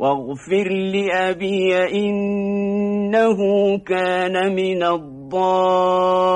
واغفر لأبي إنه كان من الضالين.